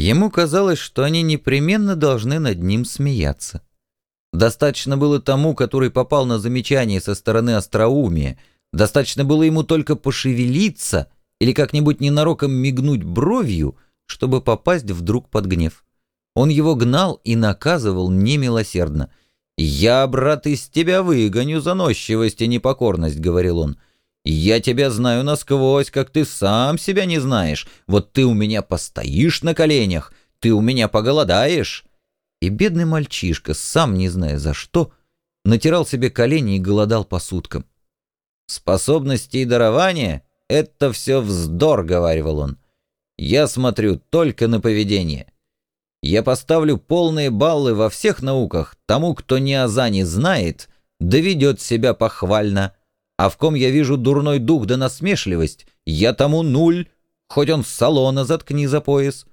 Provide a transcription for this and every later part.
Ему казалось, что они непременно должны над ним смеяться. Достаточно было тому, который попал на замечание со стороны остроумия, достаточно было ему только пошевелиться или как-нибудь ненароком мигнуть бровью, чтобы попасть вдруг под гнев. Он его гнал и наказывал немилосердно. «Я, брат, из тебя выгоню заносчивость и непокорность», — говорил он. «Я тебя знаю насквозь, как ты сам себя не знаешь. Вот ты у меня постоишь на коленях, ты у меня поголодаешь». И бедный мальчишка, сам не зная за что, натирал себе колени и голодал по суткам. «Способности и дарования — это все вздор», — говаривал он. «Я смотрю только на поведение. Я поставлю полные баллы во всех науках тому, кто ни аза не знает, доведет себя похвально, а в ком я вижу дурной дух да насмешливость, я тому нуль, хоть он с салона заткни за пояс».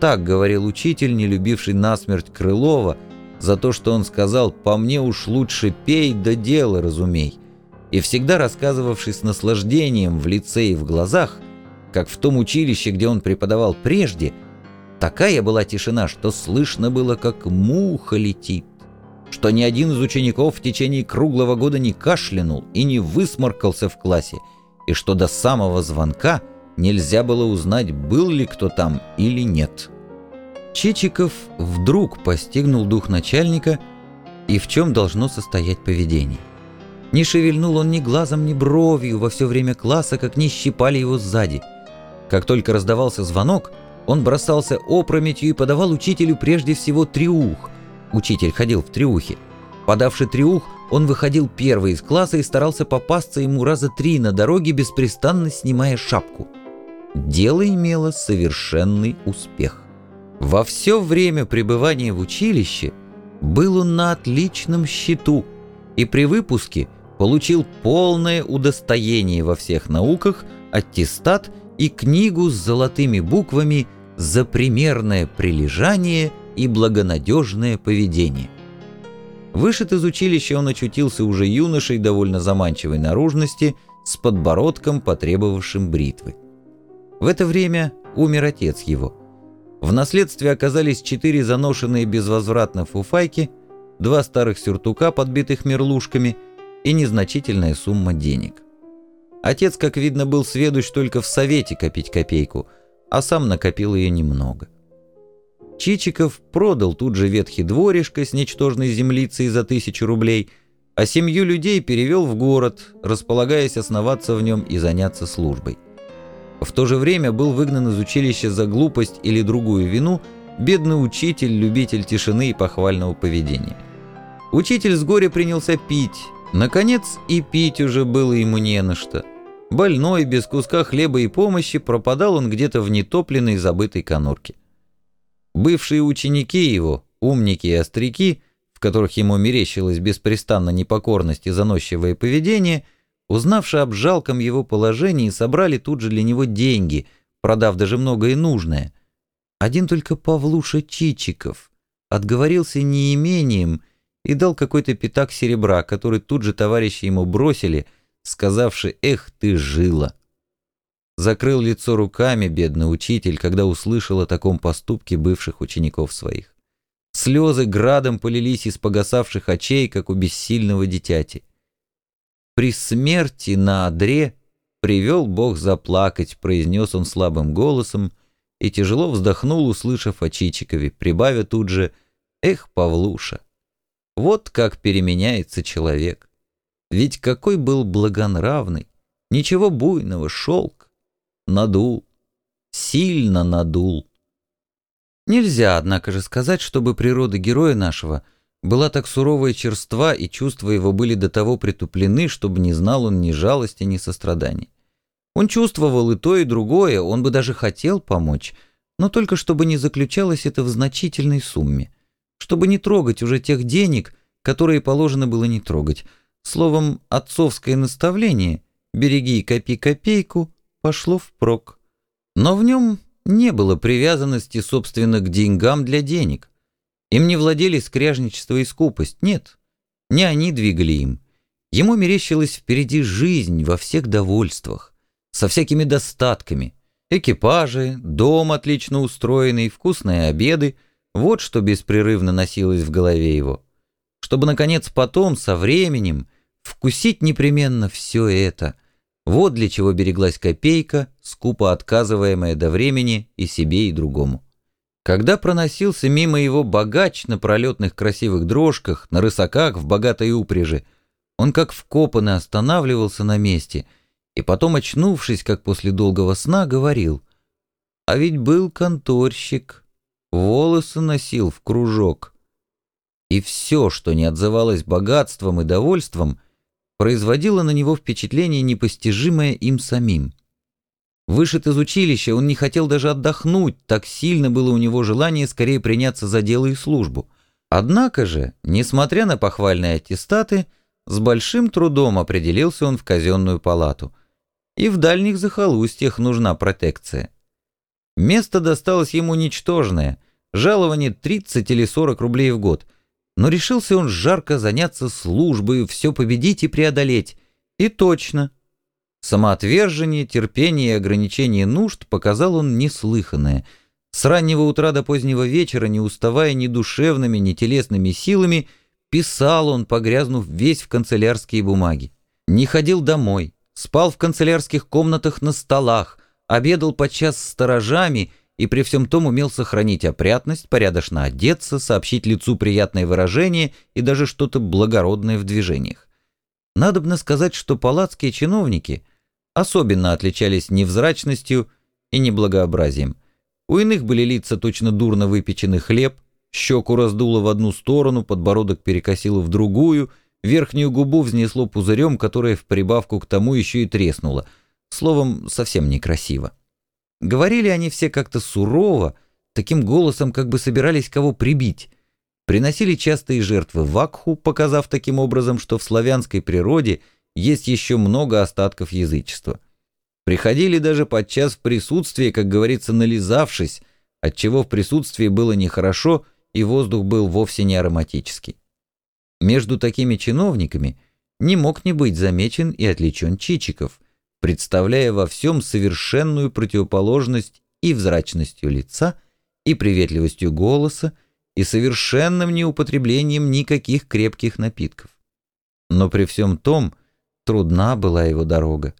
Так говорил учитель, не любивший насмерть Крылова, за то, что он сказал «по мне уж лучше пей, да дело разумей», и всегда рассказывавший с наслаждением в лице и в глазах, как в том училище, где он преподавал прежде – Такая была тишина, что слышно было, как муха летит, что ни один из учеников в течение круглого года не кашлянул и не высморкался в классе, и что до самого звонка нельзя было узнать, был ли кто там или нет. Чичиков вдруг постигнул дух начальника и в чем должно состоять поведение. Не шевельнул он ни глазом, ни бровью во все время класса, как не щипали его сзади. Как только раздавался звонок, он бросался опрометью и подавал учителю прежде всего триух. Учитель ходил в триухе. Подавший триух, он выходил первый из класса и старался попасться ему раза три на дороге, беспрестанно снимая шапку. Дело имело совершенный успех. Во все время пребывания в училище был он на отличном счету и при выпуске получил полное удостоение во всех науках, аттестат и книгу с золотыми буквами – за примерное прилежание и благонадежное поведение. Вышед из училища он очутился уже юношей довольно заманчивой наружности, с подбородком, потребовавшим бритвы. В это время умер отец его. В наследстве оказались четыре заношенные безвозвратно фуфайки, два старых сюртука, подбитых мерлушками, и незначительная сумма денег. Отец, как видно, был сведущ только в совете копить копейку – а сам накопил ее немного. Чичиков продал тут же ветхий дворишко с ничтожной землицей за тысячу рублей, а семью людей перевел в город, располагаясь основаться в нем и заняться службой. В то же время был выгнан из училища за глупость или другую вину бедный учитель, любитель тишины и похвального поведения. Учитель с горя принялся пить. Наконец и пить уже было ему не на что. Больной, без куска хлеба и помощи, пропадал он где-то в нетопленной забытой конурке. Бывшие ученики его, умники и остряки, в которых ему мерещилась беспрестанно непокорность и заносчивое поведение, узнавши об жалком его положении, собрали тут же для него деньги, продав даже многое нужное. Один только Павлуша Чичиков отговорился неимением и дал какой-то пятак серебра, который тут же товарищи ему бросили — сказавши «Эх ты, жила!». Закрыл лицо руками бедный учитель, когда услышал о таком поступке бывших учеников своих. Слезы градом полились из погасавших очей, как у бессильного дитяти. «При смерти на одре привел Бог заплакать», — произнес он слабым голосом и тяжело вздохнул, услышав о Чичикове, прибавя тут же «Эх, Павлуша, вот как переменяется человек». Ведь какой был благонравный, ничего буйного, шелк. Надул, сильно надул. Нельзя, однако же, сказать, чтобы природа героя нашего была так суровая черства, и чувства его были до того притуплены, чтобы не знал он ни жалости, ни сострадания. Он чувствовал и то, и другое, он бы даже хотел помочь, но только чтобы не заключалось это в значительной сумме, чтобы не трогать уже тех денег, которые положено было не трогать, Словом, отцовское наставление «береги и копи копейку» пошло впрок. Но в нем не было привязанности, собственно, к деньгам для денег. Им не владели скряжничество и скупость, нет. Не они двигали им. Ему мерещилась впереди жизнь во всех довольствах, со всякими достатками. Экипажи, дом отлично устроенный, вкусные обеды — вот что беспрерывно носилось в голове его. Чтобы, наконец, потом, со временем, вкусить непременно все это. Вот для чего береглась копейка, скупо отказываемая до времени и себе, и другому. Когда проносился мимо его богач на пролетных красивых дрожках, на рысаках в богатой упряжи, он как вкопанный останавливался на месте и потом, очнувшись, как после долгого сна, говорил, «А ведь был конторщик, волосы носил в кружок». И все, что не отзывалось богатством и довольством, производило на него впечатление, непостижимое им самим. Вышед из училища, он не хотел даже отдохнуть, так сильно было у него желание скорее приняться за дело и службу. Однако же, несмотря на похвальные аттестаты, с большим трудом определился он в казенную палату. И в дальних захолустьях нужна протекция. Место досталось ему ничтожное, жалование 30 или 40 рублей в год, но решился он жарко заняться службой, все победить и преодолеть. И точно – Самоотвержение, терпение и ограничение нужд показал он неслыханное. С раннего утра до позднего вечера, не уставая ни душевными, ни телесными силами, писал он, погрязнув весь в канцелярские бумаги. Не ходил домой, спал в канцелярских комнатах на столах, обедал подчас с сторожами и при всем том умел сохранить опрятность, порядочно одеться, сообщить лицу приятное выражение и даже что-то благородное в движениях. Надобно сказать, что палатские чиновники особенно отличались невзрачностью и неблагообразием. У иных были лица точно дурно выпеченный хлеб, щеку раздуло в одну сторону, подбородок перекосило в другую, верхнюю губу взнесло пузырем, которое в прибавку к тому еще и треснуло. Словом, совсем некрасиво. Говорили они все как-то сурово, таким голосом, как бы собирались кого прибить. Приносили частые жертвы вакху, показав таким образом, что в славянской природе – есть еще много остатков язычества. Приходили даже подчас в присутствии, как говорится, нализавшись, отчего в присутствии было нехорошо и воздух был вовсе не ароматический. Между такими чиновниками не мог не быть замечен и отличен Чичиков, представляя во всем совершенную противоположность и взрачностью лица, и приветливостью голоса, и совершенным неупотреблением никаких крепких напитков. Но при всем том Трудна была его дорога.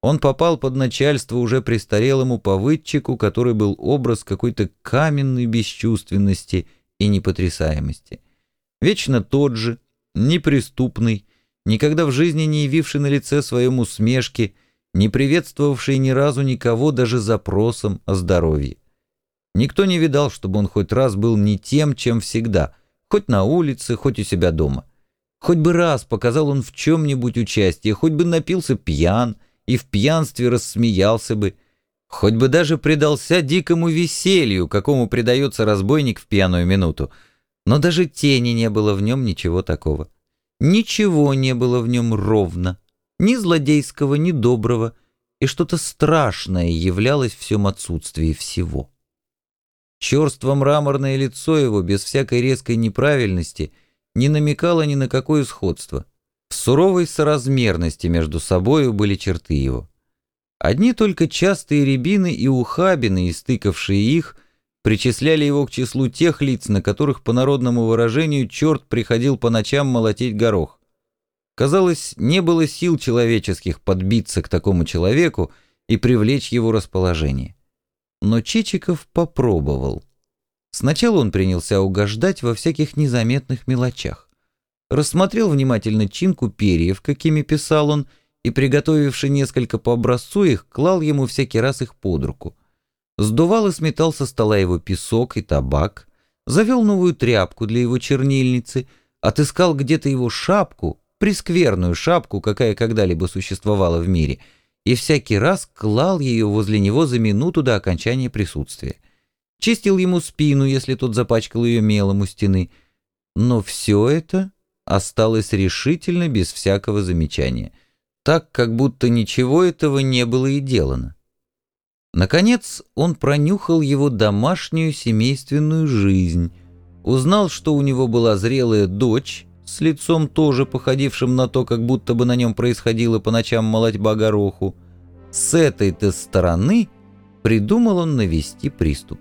Он попал под начальство уже престарелому повыдчику, который был образ какой-то каменной бесчувственности и непотрясаемости. Вечно тот же, неприступный, никогда в жизни не явивший на лице своем усмешки, не приветствовавший ни разу никого даже запросом о здоровье. Никто не видал, чтобы он хоть раз был не тем, чем всегда, хоть на улице, хоть у себя дома. Хоть бы раз показал он в чем-нибудь участие, хоть бы напился пьян и в пьянстве рассмеялся бы, хоть бы даже предался дикому веселью, какому предается разбойник в пьяную минуту. Но даже тени не было в нем ничего такого. Ничего не было в нем ровно, ни злодейского, ни доброго, и что-то страшное являлось в всем отсутствии всего. Черство мраморное лицо его, без всякой резкой неправильности — не намекало ни на какое сходство. В суровой соразмерности между собою были черты его. Одни только частые рябины и ухабины, истыкавшие их, причисляли его к числу тех лиц, на которых, по народному выражению, черт приходил по ночам молотить горох. Казалось, не было сил человеческих подбиться к такому человеку и привлечь его расположение. Но Чичиков попробовал. Сначала он принялся угождать во всяких незаметных мелочах. Рассмотрел внимательно чинку перьев, какими писал он, и, приготовивши несколько по образцу их, клал ему всякий раз их под руку. Сдувал и сметал со стола его песок и табак, завел новую тряпку для его чернильницы, отыскал где-то его шапку, прескверную шапку, какая когда-либо существовала в мире, и всякий раз клал ее возле него за минуту до окончания присутствия чистил ему спину, если тот запачкал ее мелом у стены. Но все это осталось решительно без всякого замечания, так, как будто ничего этого не было и делано. Наконец он пронюхал его домашнюю семейственную жизнь, узнал, что у него была зрелая дочь, с лицом тоже походившим на то, как будто бы на нем происходило по ночам молотьба гороху. С этой-то стороны придумал он навести приступ.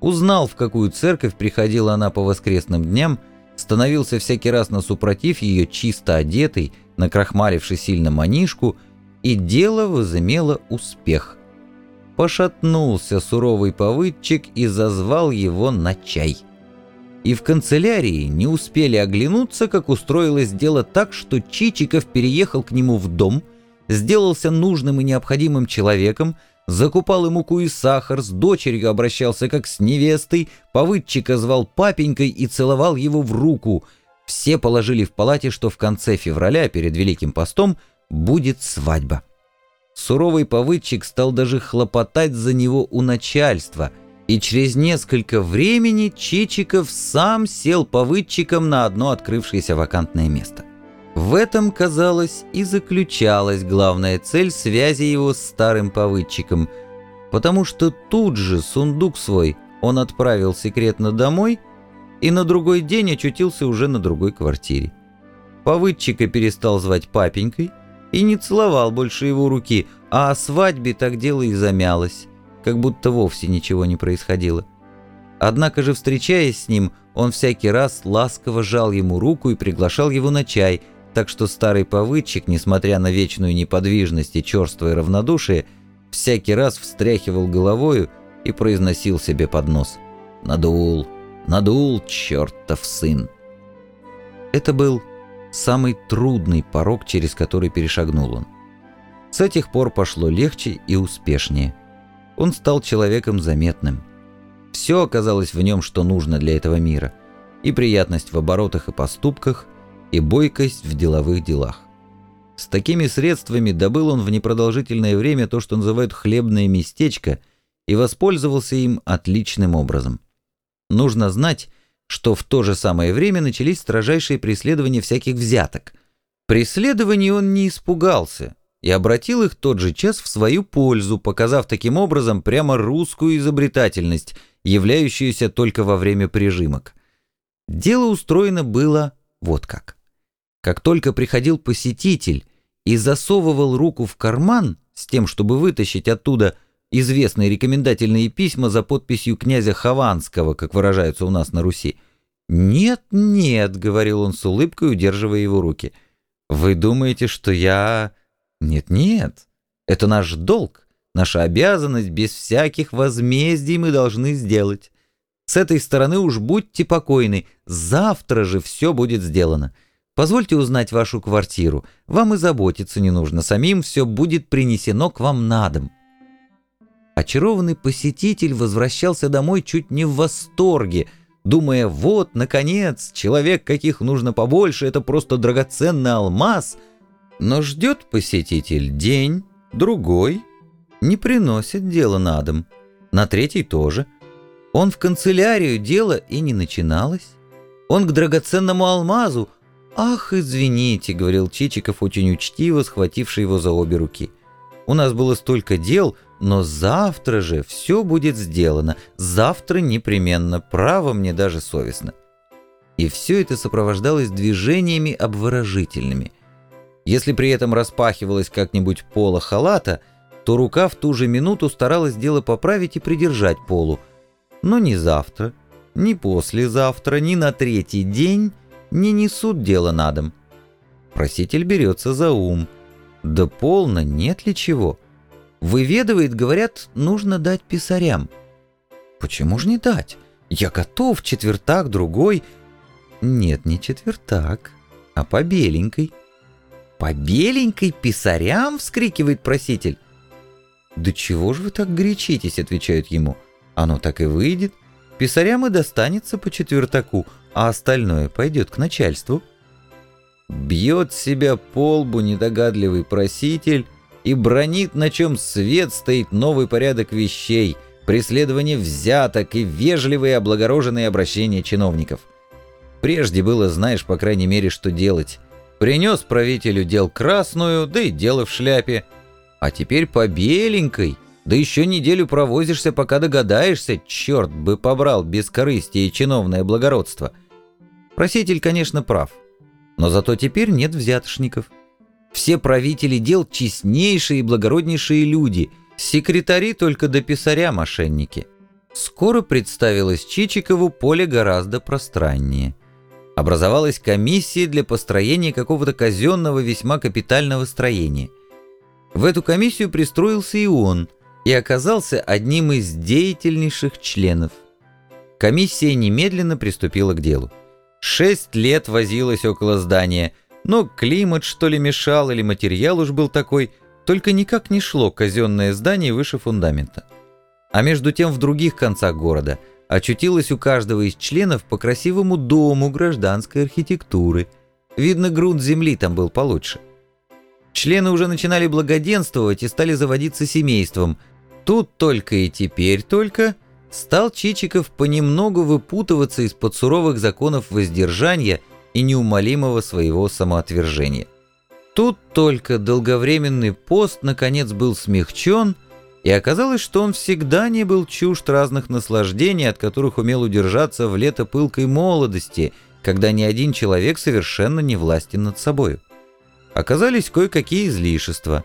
Узнал, в какую церковь приходила она по воскресным дням, становился всякий раз на супротив ее чисто одетый, накрахмаливший сильно манишку, и дело возымело успех. Пошатнулся суровый повыдчик и зазвал его на чай. И в канцелярии не успели оглянуться, как устроилось дело так, что Чичиков переехал к нему в дом, сделался нужным и необходимым человеком, закупал ему муку и сахар, с дочерью обращался как с невестой, повыдчика звал папенькой и целовал его в руку. Все положили в палате, что в конце февраля, перед Великим постом, будет свадьба. Суровый повыдчик стал даже хлопотать за него у начальства, и через несколько времени Чичиков сам сел повыдчиком на одно открывшееся вакантное место. В этом, казалось, и заключалась главная цель связи его с старым повыдчиком, потому что тут же сундук свой он отправил секретно домой и на другой день очутился уже на другой квартире. Повыдчика перестал звать папенькой и не целовал больше его руки, а о свадьбе так дело и замялось, как будто вовсе ничего не происходило. Однако же, встречаясь с ним, он всякий раз ласково жал ему руку и приглашал его на чай – так что старый повыдчик, несмотря на вечную неподвижность и черствое равнодушие, всякий раз встряхивал головою и произносил себе под нос «Надул, надул, чертов сын!» Это был самый трудный порог, через который перешагнул он. С этих пор пошло легче и успешнее. Он стал человеком заметным. Все оказалось в нем, что нужно для этого мира. И приятность в оборотах и поступках, и бойкость в деловых делах. С такими средствами добыл он в непродолжительное время то, что называют «хлебное местечко», и воспользовался им отличным образом. Нужно знать, что в то же самое время начались строжайшие преследования всяких взяток. Преследований он не испугался и обратил их тот же час в свою пользу, показав таким образом прямо русскую изобретательность, являющуюся только во время прижимок. Дело устроено было вот как. Как только приходил посетитель и засовывал руку в карман с тем, чтобы вытащить оттуда известные рекомендательные письма за подписью князя Хованского, как выражаются у нас на Руси, «Нет, нет», — говорил он с улыбкой, удерживая его руки, — «вы думаете, что я...» «Нет, нет, это наш долг, наша обязанность, без всяких возмездий мы должны сделать. С этой стороны уж будьте покойны, завтра же все будет сделано». Позвольте узнать вашу квартиру. Вам и заботиться не нужно. Самим все будет принесено к вам на дом». Очарованный посетитель возвращался домой чуть не в восторге, думая, вот, наконец, человек, каких нужно побольше, это просто драгоценный алмаз. Но ждет посетитель день, другой, не приносит дело на дом. На третий тоже. Он в канцелярию дело и не начиналось. Он к драгоценному алмазу – «Ах, извините», — говорил Чичиков очень учтиво, схвативший его за обе руки. «У нас было столько дел, но завтра же все будет сделано. Завтра непременно, право мне даже совестно». И все это сопровождалось движениями обворожительными. Если при этом распахивалось как-нибудь поло халата, то рука в ту же минуту старалась дело поправить и придержать полу. Но ни завтра, ни послезавтра, ни на третий день не несут дело на дом. Проситель берется за ум. Да полно, нет ли чего? Выведывает, говорят, нужно дать писарям. Почему же не дать? Я готов, четвертак, другой. Нет, не четвертак, а по беленькой. По беленькой писарям, вскрикивает проситель. Да чего же вы так горячитесь, отвечают ему. Оно так и выйдет. Писарям и достанется по четвертаку, а остальное пойдет к начальству. Бьет себя по лбу недогадливый проситель и бронит, на чем свет стоит новый порядок вещей, преследование взяток и вежливые облагороженные обращения чиновников. Прежде было, знаешь, по крайней мере, что делать. Принес правителю дел красную, да и дело в шляпе. А теперь по беленькой, да еще неделю провозишься, пока догадаешься, черт бы побрал бескорыстие и чиновное благородство. Проситель, конечно, прав, но зато теперь нет взятошников. Все правители дел честнейшие и благороднейшие люди, Секретари только до писаря мошенники. Скоро представилось Чичикову поле гораздо пространнее. Образовалась комиссия для построения какого-то казенного весьма капитального строения. В эту комиссию пристроился и он, и оказался одним из деятельнейших членов. Комиссия немедленно приступила к делу. Шесть лет возилась около здания, но климат что ли мешал, или материал уж был такой, только никак не шло казенное здание выше фундамента. А между тем в других концах города очутилось у каждого из членов по красивому дому гражданской архитектуры. Видно, грунт земли там был получше. Члены уже начинали благоденствовать и стали заводиться семейством. Тут только и теперь только стал Чичиков понемногу выпутываться из-под суровых законов воздержания и неумолимого своего самоотвержения. Тут только долговременный пост наконец был смягчен, и оказалось, что он всегда не был чужд разных наслаждений, от которых умел удержаться в лето пылкой молодости, когда ни один человек совершенно не властен над собою. Оказались кое-какие излишества.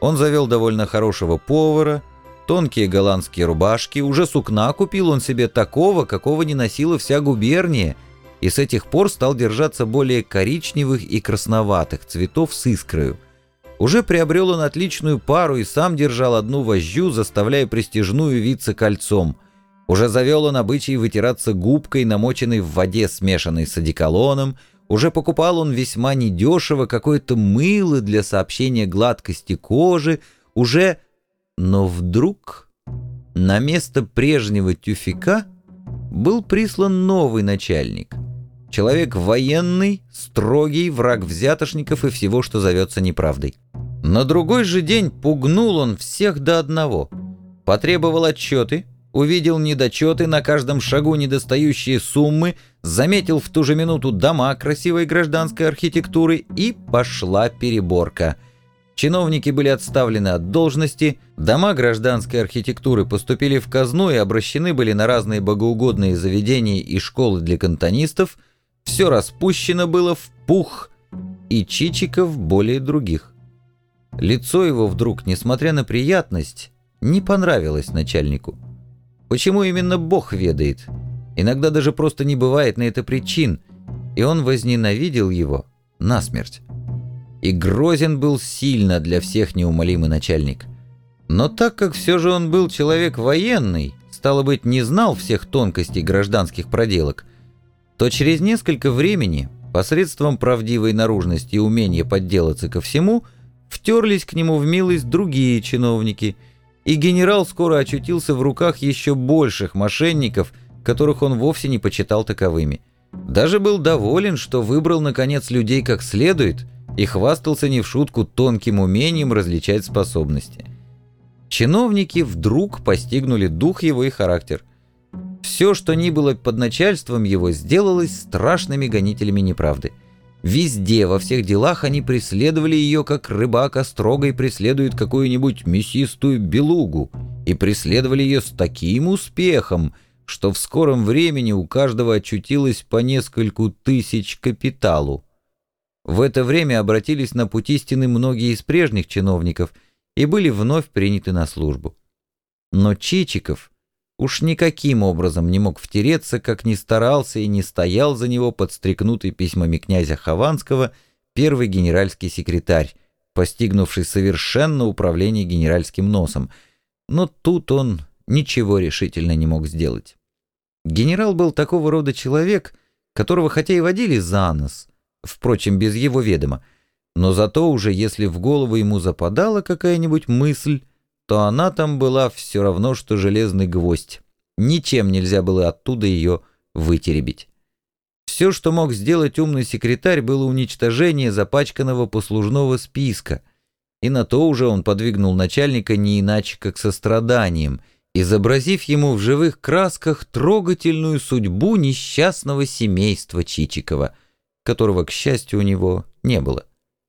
Он завел довольно хорошего повара, тонкие голландские рубашки, уже сукна купил он себе такого, какого не носила вся губерния, и с этих пор стал держаться более коричневых и красноватых цветов с искрою. Уже приобрел он отличную пару и сам держал одну вожжу, заставляя престижную виться кольцом. Уже завел он обычай вытираться губкой, намоченной в воде, смешанной с одеколоном. Уже покупал он весьма недешево какое-то мыло для сообщения гладкости кожи. Уже... Но вдруг на место прежнего тюфика был прислан новый начальник — Человек военный, строгий, враг взятошников и всего, что зовется неправдой. На другой же день пугнул он всех до одного. Потребовал отчеты, увидел недочеты, на каждом шагу недостающие суммы, заметил в ту же минуту дома красивой гражданской архитектуры и пошла переборка. Чиновники были отставлены от должности, дома гражданской архитектуры поступили в казну и обращены были на разные богоугодные заведения и школы для кантонистов – все распущено было в пух, и Чичиков более других. Лицо его вдруг, несмотря на приятность, не понравилось начальнику. Почему именно Бог ведает? Иногда даже просто не бывает на это причин, и он возненавидел его насмерть. И грозен был сильно для всех неумолимый начальник. Но так как все же он был человек военный, стало быть, не знал всех тонкостей гражданских проделок, то через несколько времени, посредством правдивой наружности и умения подделаться ко всему, втерлись к нему в милость другие чиновники, и генерал скоро очутился в руках еще больших мошенников, которых он вовсе не почитал таковыми. Даже был доволен, что выбрал, наконец, людей как следует и хвастался не в шутку тонким умением различать способности. Чиновники вдруг постигнули дух его и характер – все, что ни было под начальством его, сделалось страшными гонителями неправды. Везде, во всех делах они преследовали ее, как рыбак острогой преследует какую-нибудь мясистую белугу, и преследовали ее с таким успехом, что в скором времени у каждого очутилось по нескольку тысяч капиталу. В это время обратились на путь истины многие из прежних чиновников и были вновь приняты на службу. Но Чичиков — уж никаким образом не мог втереться, как ни старался и не стоял за него подстрекнутый письмами князя Хованского первый генеральский секретарь, постигнувший совершенно управление генеральским носом. Но тут он ничего решительно не мог сделать. Генерал был такого рода человек, которого хотя и водили за нос, впрочем, без его ведома, но зато уже если в голову ему западала какая-нибудь мысль, то она там была все равно, что железный гвоздь. Ничем нельзя было оттуда ее вытеребить. Все, что мог сделать умный секретарь, было уничтожение запачканного послужного списка, и на то уже он подвигнул начальника не иначе, как состраданием, изобразив ему в живых красках трогательную судьбу несчастного семейства Чичикова, которого, к счастью, у него не было.